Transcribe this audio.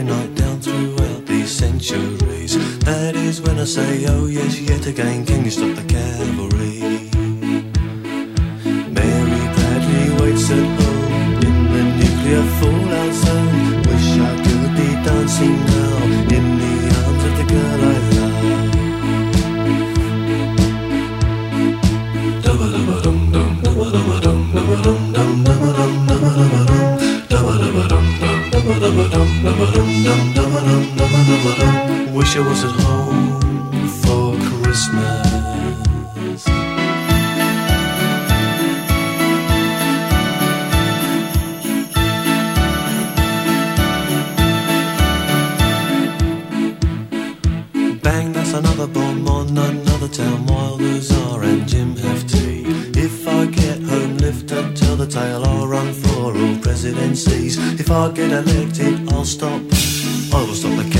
Every night down throughout these centuries. That is when I say, oh yes, yet again, can you stop the cavalry? Mary Bradley waits at home in the nuclear fallout zone. Wish I could be dancing Wish I was at home for Christmas. Bang, that's another bomb on another town. Wilders are and Jim tea. If I get home, lift up, tell the tale. I'll run for all presidencies. If I get elected, I'll stop. I will stop the